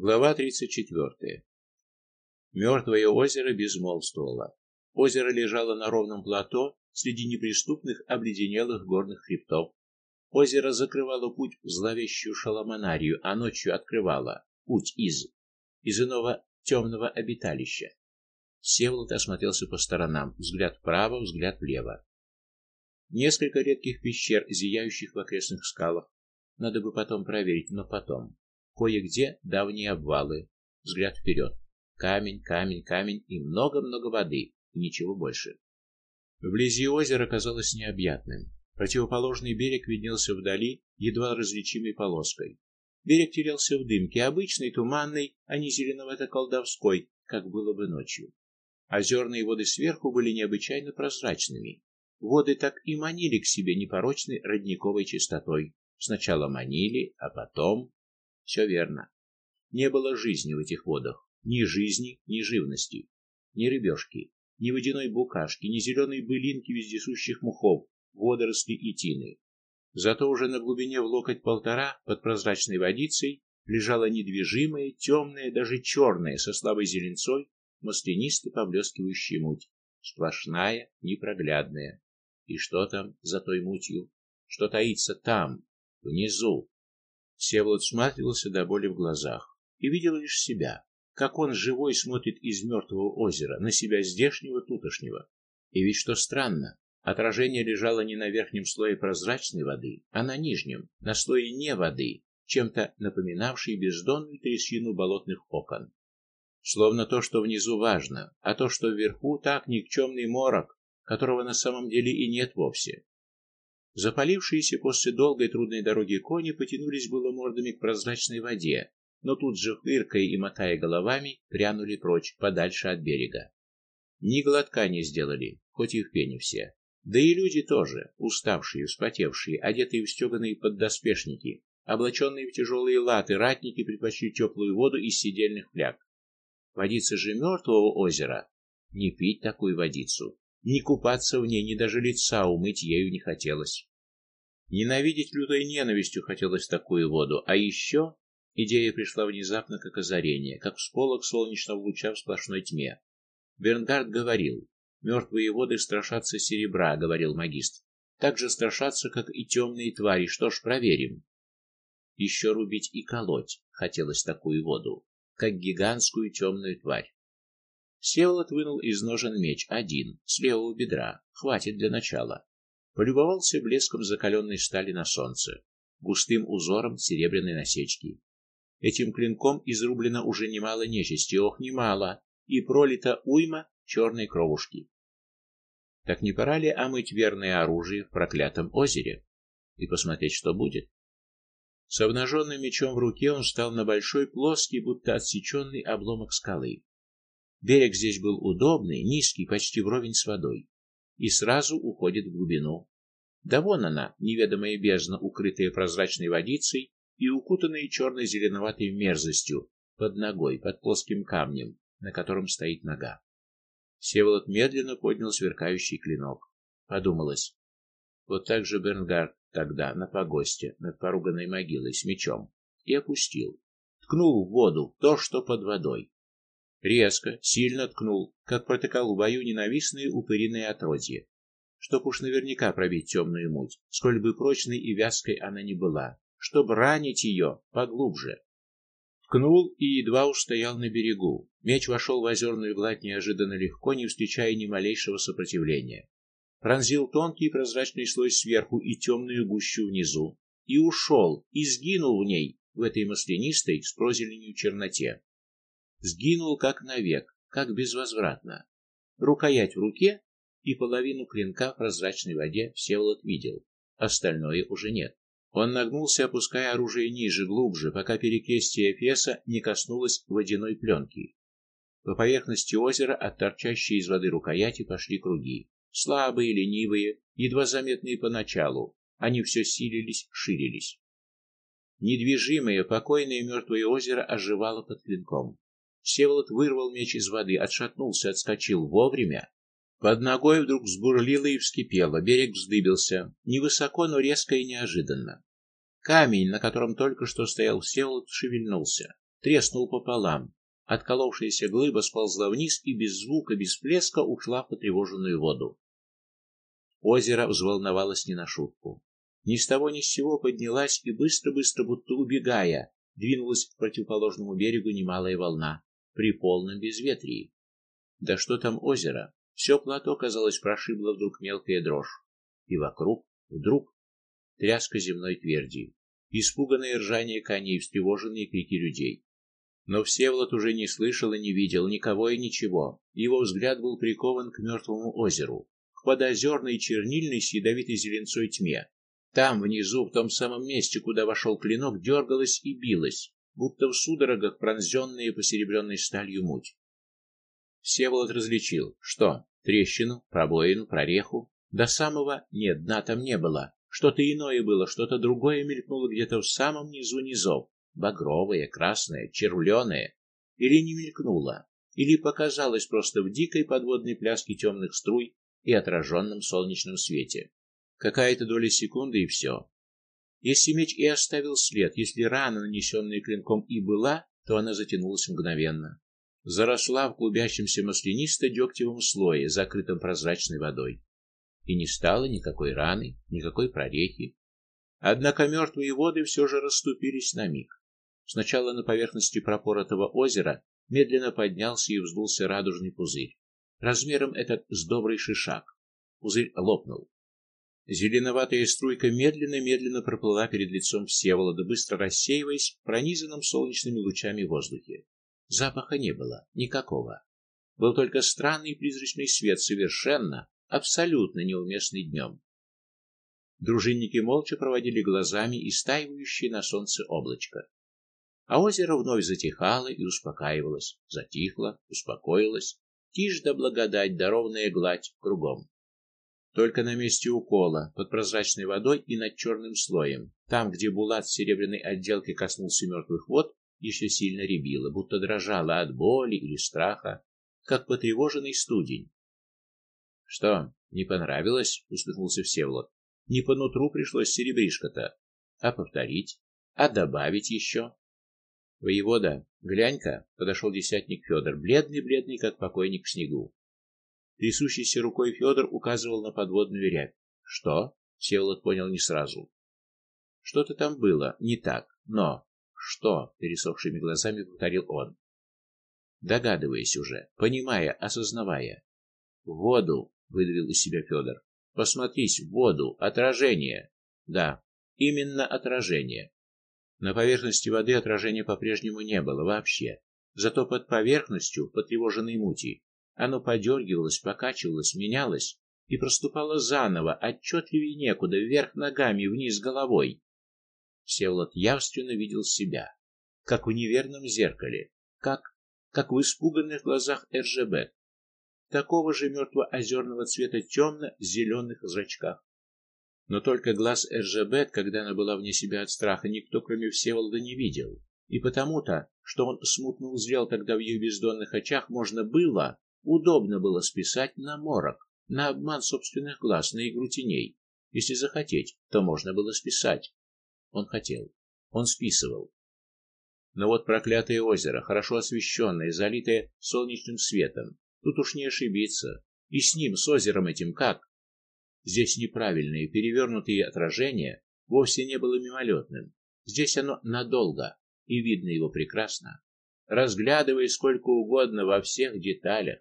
Глава 34. Мертвое озеро безмолвствовало. Озеро лежало на ровном плато среди неприступных обледенелых горных хребтов. Озеро закрывало путь в зловещую шаламанарию, а ночью открывало путь из из иного темного обиталища. Севолод осмотрелся по сторонам, взгляд вправо, взгляд влево. Несколько редких пещер, зияющих в окрестных скалах. Надо бы потом проверить, но потом. Кое-где давние обвалы. Взгляд вперед. Камень, камень, камень и много-много воды, и ничего больше. Вблизи озеро казалось необъятным. Противоположный берег виднелся вдали едва различимой полоской. Берег терялся в дымке, обычной, туманной, а не зеленовато-колдовской, как было бы ночью. Озерные воды сверху были необычайно прозрачными. Воды так и манили к себе непорочной родниковой чистотой. Сначала манили, а потом все верно. Не было жизни в этих водах, ни жизни, ни живности, ни рыбешки, ни водяной букашки, ни зеленой былинки вездесущих мухов, водорослей и тины. Зато уже на глубине в локоть-полтора под прозрачной водицей лежала недвижимая, темная, даже черная, со слабой зеленцой, маслянисто поблескивающая муть, сплошная, непроглядная. И что там за той мутью? Что таится там, внизу? Всеволод всматривался до боли в глазах и видел лишь себя, как он живой смотрит из мертвого озера на себя здешнего тутошнего. И ведь что странно, отражение лежало не на верхнем слое прозрачной воды, а на нижнем, на слое не воды, чем-то напоминавшей бездонную трясину болотных окон. Словно то, что внизу важно, а то, что вверху, так никчемный морок, которого на самом деле и нет вовсе. Запалившиеся после долгой трудной дороги кони потянулись было мордами к прозрачной воде, но тут же фыркая и мотая головами, прянули прочь, подальше от берега. Ни глотка не сделали, хоть и в пене все. Да и люди тоже, уставшие, вспотевшие, одетые в стеганые поддоспешники, облаченные в тяжелые латы, ратники предпочли теплую воду из сидельных фляг. Водиться же мертвого озера, не пить такую водицу, не купаться в ней, ни даже лица умыть ею не хотелось. Ненавидеть лютой ненавистью хотелось такую воду, а еще идея пришла внезапно как озарение, как всполох солнечного луча в сплошной тьме. Бернгард говорил: «Мертвые воды страшатся серебра", говорил магистр. Так же страшатся, как и темные твари. Что ж, проверим. Еще рубить и колоть хотелось такую воду, как гигантскую темную тварь. Всеволод вынул из ножен меч один, с левого бедра. Хватит для начала полюбовался блеском закаленной стали на солнце, густым узором серебряной насечки. Этим клинком изрублено уже немало нечисти, ох, немало, и пролита уйма черной кровушки. Так не пора ли омыть верное оружие в проклятом озере и посмотреть, что будет? С обнаженным мечом в руке он встал на большой плоский, будто отсеченный обломок скалы. Берег здесь был удобный, низкий, почти вровень с водой и сразу уходит в глубину. Да вон она, неведомая бездна, укрытая прозрачной водицей и укутанная черно зеленоватой мерзостью под ногой, под плоским камнем, на котором стоит нога. Всеволод медленно поднял сверкающий клинок. Подумалось: вот так же Бернгард тогда на погосте над поруганной могилой с мечом и опустил, ткнул в воду то, что под водой. Резко, сильно ткнул, как протыкал в бою ненавистные упыриные отродье, чтоб уж наверняка пробить темную муть, сколь бы прочной и вязкой она ни была, чтоб ранить ее поглубже. Ткнул и едва устоял на берегу. Меч вошел в озерную гладь неожиданно легко, не встречая ни малейшего сопротивления. Пронзил тонкий прозрачный слой сверху и темную гущу внизу, и ушел, и сгинул в ней, в этой маслянистой с прозеленью черноте сгинул как навек, как безвозвратно. Рукоять в руке и половину клинка в прозрачной воде Всеволод видел, остальное уже нет. Он нагнулся, опуская оружие ниже, глубже, пока перекрестие Эфеса не коснулось водяной пленки. По поверхности озера от торчащей из воды рукояти пошли круги, слабые, ленивые, едва заметные поначалу. Они все силились, ширились. Недвижимое, покойное мертвое озеро оживало под клинком. Всеволод вырвал меч из воды, отшатнулся, отскочил вовремя. Под ногой вдруг взбурлило и вскипело, берег вздыбился, невысоко, но резко и неожиданно. Камень, на котором только что стоял Всеволод, шевельнулся. треснул пополам. Отколовшаяся глыба сползла вниз и без звука, без плеска ушла в потревоженную воду. Озеро взволновалось не на шутку. Ни с того ни с сего поднялась и быстро-быстро, будто убегая, двинулась к противоположному берегу немалая волна при полном безветрии. Да что там озеро? Все плато, казалось, прошибло вдруг мелкая дрожь. И вокруг вдруг тряска земной тверди, испуганное ржание коней, встревоженные крики людей. Но Всеволод уже не слышал и не видел никого и ничего. Его взгляд был прикован к мертвому озеру, к подозерной чернильной с ядовитой зеленцой тьме. Там внизу, в том самом месте, куда вошел клинок, дергалась и билась, будто в судорогах пронзенная посеребренной сталью муть. Всеволод различил, что трещину, пробоину, прореху, до самого нет, дна там не было. Что-то иное было, что-то другое мелькнуло где-то в самом низу низов, багровое, красное, червленое, или не мелькнуло, или показалось просто в дикой подводной пляске темных струй и отраженном солнечном свете. Какая-то доля секунды и все. Если меч и оставил след, если рана, нанесенная клинком, и была, то она затянулась мгновенно. Заросла в клубящемся маслянисто-дегтевом слое, закрытом прозрачной водой и не стало никакой раны, никакой прорехи. Однако мертвые воды все же расступились на миг. Сначала на поверхности пропоротого озера медленно поднялся и вздулся радужный пузырь, размером этот с добрый шишак. Пузырь лопнул. Зеленоватая струйка медленно-медленно проплыла перед лицом Всеволода, быстро рассеиваясь в пронизанном солнечными лучами воздухе. Запаха не было никакого. Был только странный призрачный свет, совершенно абсолютно неуместный днем. Дружинники молча проводили глазами истаивающее на солнце облачко. А озеро вновь затихало и успокаивалось, затихло, успокоилось, тишь да благодать, дарованная гладь кругом. Только на месте укола, под прозрачной водой и над черным слоем, там, где булат с серебряной отделкой коснулся мертвых вод, еще сильно рябило, будто дрожало от боли или страха, как потревоженный студень. Что, не понравилось? усмехнулся Всеволод. Не по нутру пришлось серебришко-то. А повторить? А добавить еще? Воевода, глянь-ка, подошел десятник Федор, бледный-бледный, как покойник в снегу. Трясущейся рукой Федор указывал на подводную рябь. Что? Всеволод понял не сразу. Что-то там было не так, но что? пересохшими глазами повторил он. Догадываясь уже, понимая, осознавая. Воду, выдавил из себя Федор. Посмотрись в воду, отражение. Да, именно отражение. На поверхности воды отражения по-прежнему не было вообще. Зато под поверхностью, потревоженной мути, оно подергивалось, покачивалось, менялось и проступало заново, отчетливее некуда, вверх ногами, вниз головой. Всеволод явственно видел себя, как в неверном зеркале, как как в испуганных глазах Эржебет, такого же мертво-озерного цвета темно-зеленых зрачках. Но только глаз Эржебет, когда она была вне себя от страха, никто, кроме Всеволода, не видел. И потому-то, что он смутно узрел тогда в ее бездонных очах, можно было, удобно было списать на морок, на обман собственных глаз, на игру теней. Если захотеть, то можно было списать. Он хотел. Он списывал. Но вот проклятое озеро, хорошо освещенное, залитое солнечным светом, Тут уж не ошибиться. И с ним, с озером этим как? Здесь неправильные, перевернутые отражения вовсе не было мимолетным. Здесь оно надолго, и видно его прекрасно. Разглядывай сколько угодно во всех деталях,